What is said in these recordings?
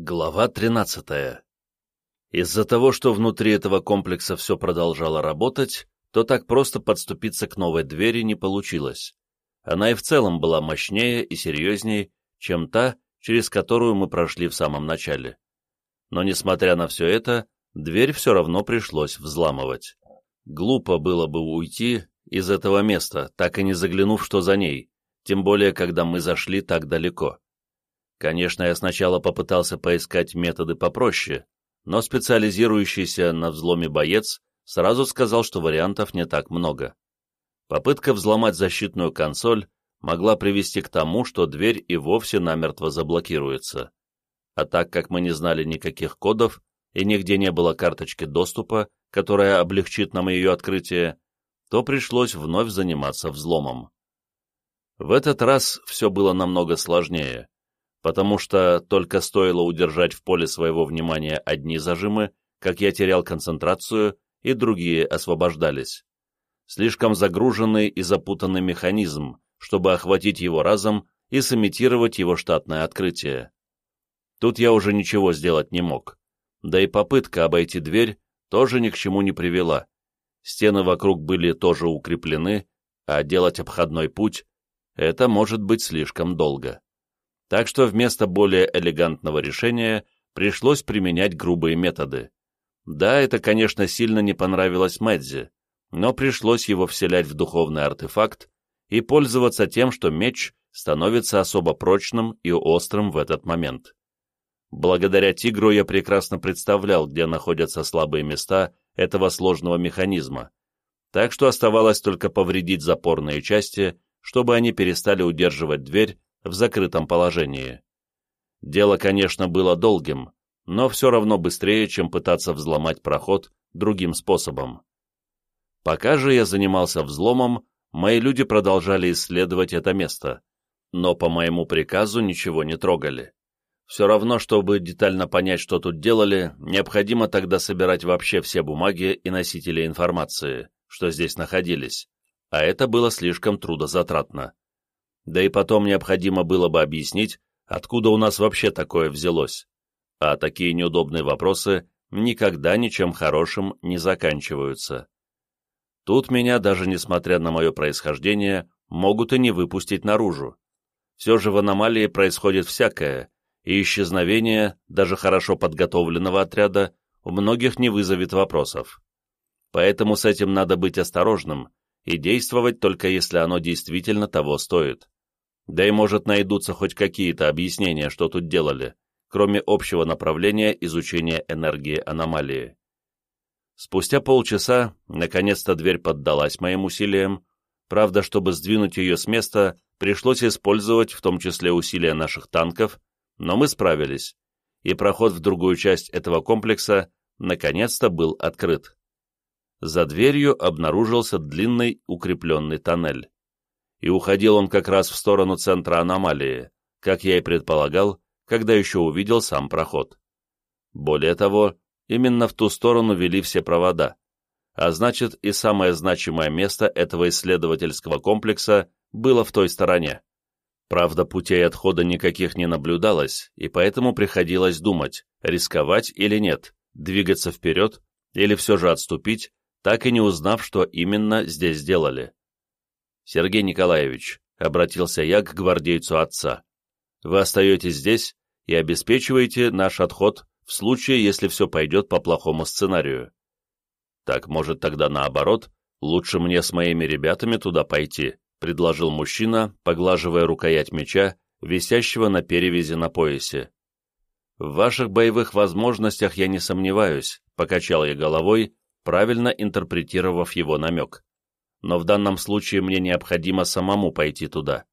Глава 13. Из-за того, что внутри этого комплекса все продолжало работать, то так просто подступиться к новой двери не получилось. Она и в целом была мощнее и серьезней, чем та, через которую мы прошли в самом начале. Но, несмотря на все это, дверь все равно пришлось взламывать. Глупо было бы уйти из этого места, так и не заглянув, что за ней, тем более, когда мы зашли так далеко. Конечно, я сначала попытался поискать методы попроще, но специализирующийся на взломе боец сразу сказал, что вариантов не так много. Попытка взломать защитную консоль могла привести к тому, что дверь и вовсе намертво заблокируется. А так как мы не знали никаких кодов и нигде не было карточки доступа, которая облегчит нам ее открытие, то пришлось вновь заниматься взломом. В этот раз все было намного сложнее, потому что только стоило удержать в поле своего внимания одни зажимы, как я терял концентрацию, и другие освобождались. Слишком загруженный и запутанный механизм, чтобы охватить его разом и сымитировать его штатное открытие. Тут я уже ничего сделать не мог. Да и попытка обойти дверь тоже ни к чему не привела. Стены вокруг были тоже укреплены, а делать обходной путь — это может быть слишком долго. Так что вместо более элегантного решения пришлось применять грубые методы. Да, это, конечно, сильно не понравилось Мэдзи, но пришлось его вселять в духовный артефакт и пользоваться тем, что меч становится особо прочным и острым в этот момент. Благодаря тигру я прекрасно представлял, где находятся слабые места этого сложного механизма, так что оставалось только повредить запорные части, чтобы они перестали удерживать дверь в закрытом положении. Дело, конечно, было долгим, но все равно быстрее, чем пытаться взломать проход другим способом. Пока же я занимался взломом, мои люди продолжали исследовать это место, но по моему приказу ничего не трогали. Все равно, чтобы детально понять, что тут делали, необходимо тогда собирать вообще все бумаги и носители информации, что здесь находились, а это было слишком трудозатратно. Да и потом необходимо было бы объяснить, откуда у нас вообще такое взялось. А такие неудобные вопросы никогда ничем хорошим не заканчиваются. Тут меня, даже несмотря на мое происхождение, могут и не выпустить наружу. Все же в аномалии происходит всякое, и исчезновение даже хорошо подготовленного отряда у многих не вызовет вопросов. Поэтому с этим надо быть осторожным и действовать только если оно действительно того стоит. Да и может найдутся хоть какие-то объяснения, что тут делали, кроме общего направления изучения энергии аномалии. Спустя полчаса, наконец-то дверь поддалась моим усилиям, правда, чтобы сдвинуть ее с места, пришлось использовать в том числе усилия наших танков, но мы справились, и проход в другую часть этого комплекса наконец-то был открыт. За дверью обнаружился длинный укрепленный тоннель и уходил он как раз в сторону центра аномалии, как я и предполагал, когда еще увидел сам проход. Более того, именно в ту сторону вели все провода, а значит и самое значимое место этого исследовательского комплекса было в той стороне. Правда, путей отхода никаких не наблюдалось, и поэтому приходилось думать, рисковать или нет, двигаться вперед или все же отступить, так и не узнав, что именно здесь сделали. «Сергей Николаевич», — обратился я к гвардейцу отца, — «вы остаетесь здесь и обеспечиваете наш отход в случае, если все пойдет по плохому сценарию». «Так, может, тогда наоборот, лучше мне с моими ребятами туда пойти», — предложил мужчина, поглаживая рукоять меча, висящего на перевязи на поясе. «В ваших боевых возможностях я не сомневаюсь», — покачал я головой, правильно интерпретировав его намек но в данном случае мне необходимо самому пойти туда.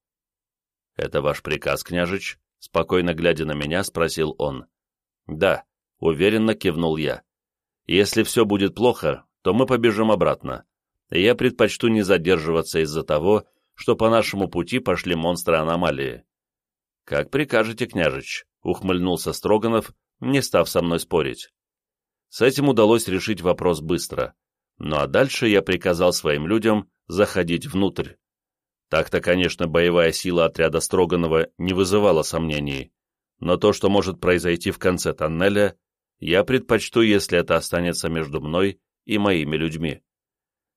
«Это ваш приказ, княжич?» — спокойно глядя на меня, спросил он. «Да», — уверенно кивнул я. «Если все будет плохо, то мы побежим обратно. я предпочту не задерживаться из-за того, что по нашему пути пошли монстры аномалии». «Как прикажете, княжич», — ухмыльнулся Строганов, не став со мной спорить. С этим удалось решить вопрос быстро. Ну а дальше я приказал своим людям заходить внутрь. Так-то, конечно, боевая сила отряда Строганова не вызывала сомнений, но то, что может произойти в конце тоннеля, я предпочту, если это останется между мной и моими людьми.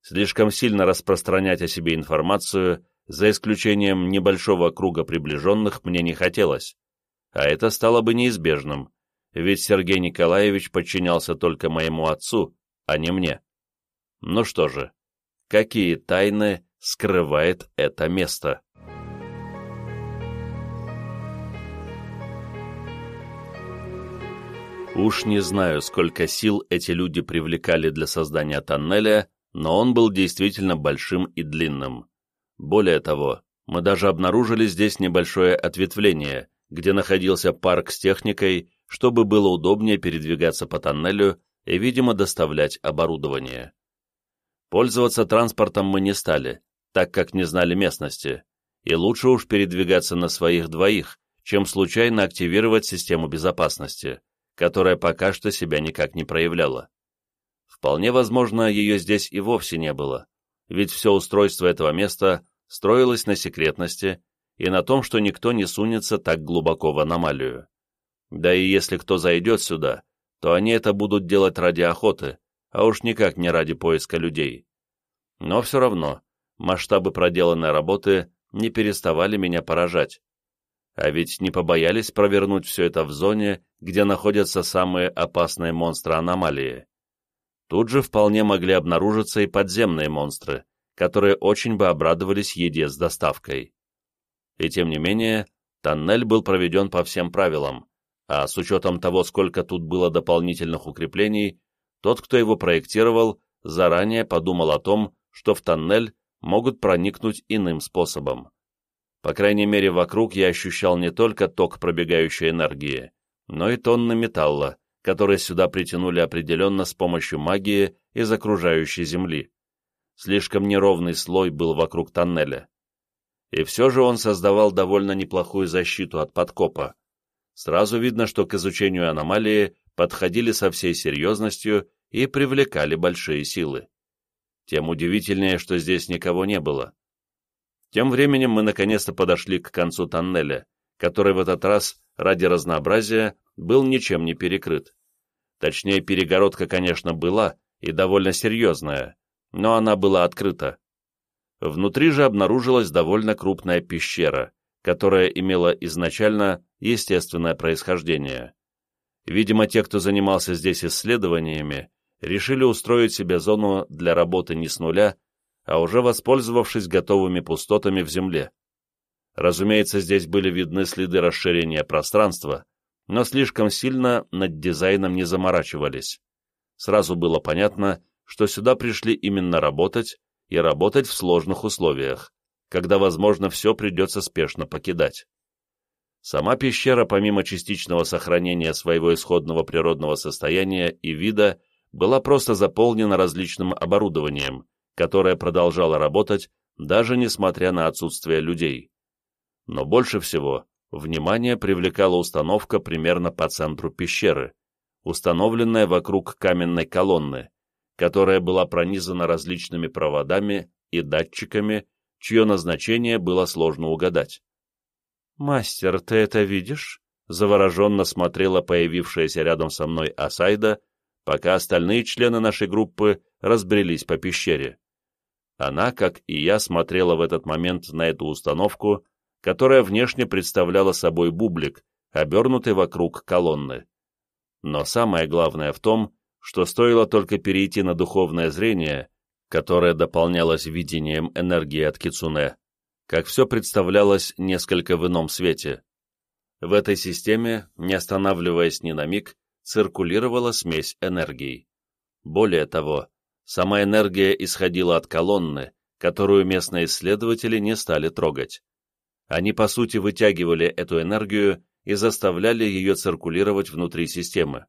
Слишком сильно распространять о себе информацию, за исключением небольшого круга приближенных, мне не хотелось, а это стало бы неизбежным, ведь Сергей Николаевич подчинялся только моему отцу, а не мне. Ну что же, какие тайны скрывает это место? Уж не знаю, сколько сил эти люди привлекали для создания тоннеля, но он был действительно большим и длинным. Более того, мы даже обнаружили здесь небольшое ответвление, где находился парк с техникой, чтобы было удобнее передвигаться по тоннелю и, видимо, доставлять оборудование. Пользоваться транспортом мы не стали, так как не знали местности, и лучше уж передвигаться на своих двоих, чем случайно активировать систему безопасности которая пока что себя никак не проявляла. Вполне возможно, ее здесь и вовсе не было, ведь все устройство этого места строилось на секретности и на том, что никто не сунется так глубоко в аномалию. Да и если кто зайдет сюда, то они это будут делать ради охоты, а уж никак не ради поиска людей. Но все равно, масштабы проделанной работы не переставали меня поражать. А ведь не побоялись провернуть все это в зоне, где находятся самые опасные монстры аномалии. Тут же вполне могли обнаружиться и подземные монстры, которые очень бы обрадовались еде с доставкой. И тем не менее, тоннель был проведен по всем правилам, а с учетом того, сколько тут было дополнительных укреплений, тот, кто его проектировал, заранее подумал о том, что в тоннель могут проникнуть иным способом. По крайней мере, вокруг я ощущал не только ток пробегающей энергии, но и тонны металла, которые сюда притянули определенно с помощью магии из окружающей земли. Слишком неровный слой был вокруг тоннеля. И все же он создавал довольно неплохую защиту от подкопа. Сразу видно, что к изучению аномалии подходили со всей серьезностью и привлекали большие силы. Тем удивительнее, что здесь никого не было. Тем временем мы наконец-то подошли к концу тоннеля, который в этот раз, ради разнообразия, был ничем не перекрыт. Точнее, перегородка, конечно, была, и довольно серьезная, но она была открыта. Внутри же обнаружилась довольно крупная пещера, которая имела изначально естественное происхождение. Видимо, те, кто занимался здесь исследованиями, решили устроить себе зону для работы не с нуля, а уже воспользовавшись готовыми пустотами в земле. Разумеется, здесь были видны следы расширения пространства, но слишком сильно над дизайном не заморачивались. Сразу было понятно, что сюда пришли именно работать, и работать в сложных условиях, когда, возможно, все придется спешно покидать. Сама пещера, помимо частичного сохранения своего исходного природного состояния и вида, была просто заполнена различным оборудованием, которая продолжала работать, даже несмотря на отсутствие людей. Но больше всего внимание привлекала установка примерно по центру пещеры, установленная вокруг каменной колонны, которая была пронизана различными проводами и датчиками, чье назначение было сложно угадать. «Мастер, ты это видишь?» завороженно смотрела появившаяся рядом со мной Асайда, пока остальные члены нашей группы разбрелись по пещере. Она, как и я, смотрела в этот момент на эту установку, которая внешне представляла собой бублик, обернутый вокруг колонны. Но самое главное в том, что стоило только перейти на духовное зрение, которое дополнялось видением энергии от Кицуне, как все представлялось несколько в ином свете. В этой системе, не останавливаясь ни на миг, циркулировала смесь энергий. Более того, Сама энергия исходила от колонны, которую местные исследователи не стали трогать. Они, по сути, вытягивали эту энергию и заставляли ее циркулировать внутри системы.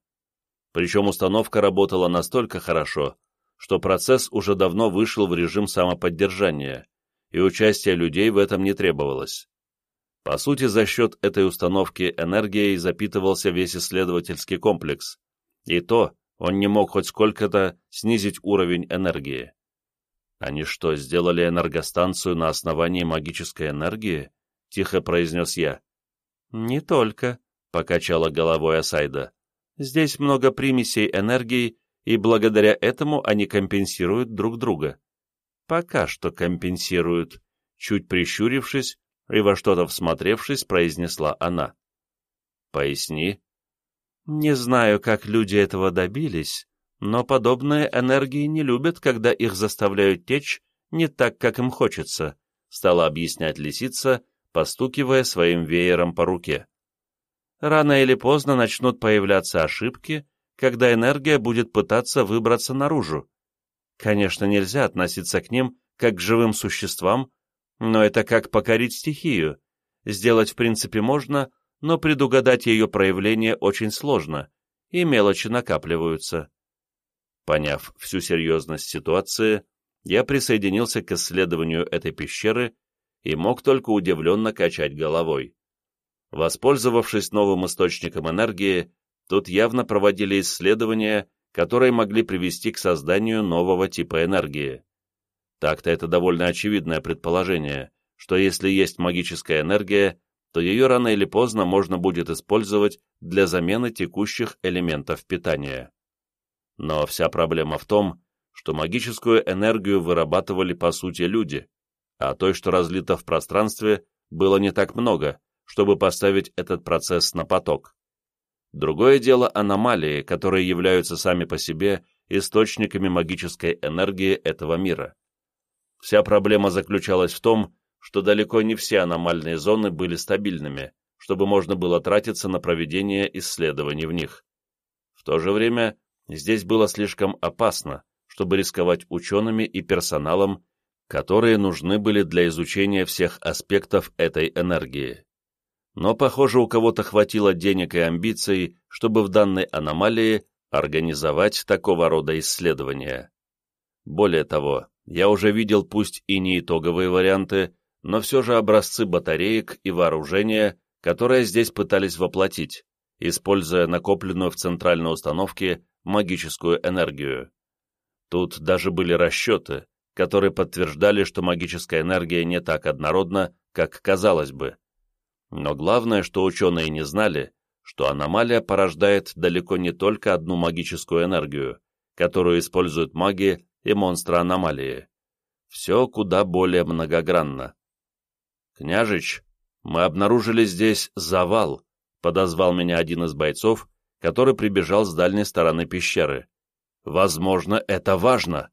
Причем установка работала настолько хорошо, что процесс уже давно вышел в режим самоподдержания, и участие людей в этом не требовалось. По сути, за счет этой установки энергией запитывался весь исследовательский комплекс, и то, он не мог хоть сколько-то снизить уровень энергии. «Они что, сделали энергостанцию на основании магической энергии?» — тихо произнес я. «Не только», — покачала головой Асайда. «Здесь много примесей энергии, и благодаря этому они компенсируют друг друга. Пока что компенсируют», — чуть прищурившись и во что-то всмотревшись, произнесла она. «Поясни». «Не знаю, как люди этого добились, но подобные энергии не любят, когда их заставляют течь не так, как им хочется», — стала объяснять лисица, постукивая своим веером по руке. «Рано или поздно начнут появляться ошибки, когда энергия будет пытаться выбраться наружу. Конечно, нельзя относиться к ним как к живым существам, но это как покорить стихию. Сделать в принципе можно, но предугадать ее проявление очень сложно, и мелочи накапливаются. Поняв всю серьезность ситуации, я присоединился к исследованию этой пещеры и мог только удивленно качать головой. Воспользовавшись новым источником энергии, тут явно проводили исследования, которые могли привести к созданию нового типа энергии. Так-то это довольно очевидное предположение, что если есть магическая энергия, то ее рано или поздно можно будет использовать для замены текущих элементов питания. Но вся проблема в том, что магическую энергию вырабатывали по сути люди, а той, что разлито в пространстве, было не так много, чтобы поставить этот процесс на поток. Другое дело аномалии, которые являются сами по себе источниками магической энергии этого мира. Вся проблема заключалась в том, что далеко не все аномальные зоны были стабильными, чтобы можно было тратиться на проведение исследований в них. В то же время здесь было слишком опасно, чтобы рисковать учеными и персоналом, которые нужны были для изучения всех аспектов этой энергии. Но, похоже, у кого-то хватило денег и амбиций, чтобы в данной аномалии организовать такого рода исследования. Более того, я уже видел пусть и не итоговые варианты, но все же образцы батареек и вооружения, которые здесь пытались воплотить, используя накопленную в центральной установке магическую энергию. Тут даже были расчеты, которые подтверждали, что магическая энергия не так однородна, как казалось бы. Но главное, что ученые не знали, что аномалия порождает далеко не только одну магическую энергию, которую используют маги и монстры аномалии. Все куда более многогранно. «Княжич, мы обнаружили здесь завал», — подозвал меня один из бойцов, который прибежал с дальней стороны пещеры. «Возможно, это важно».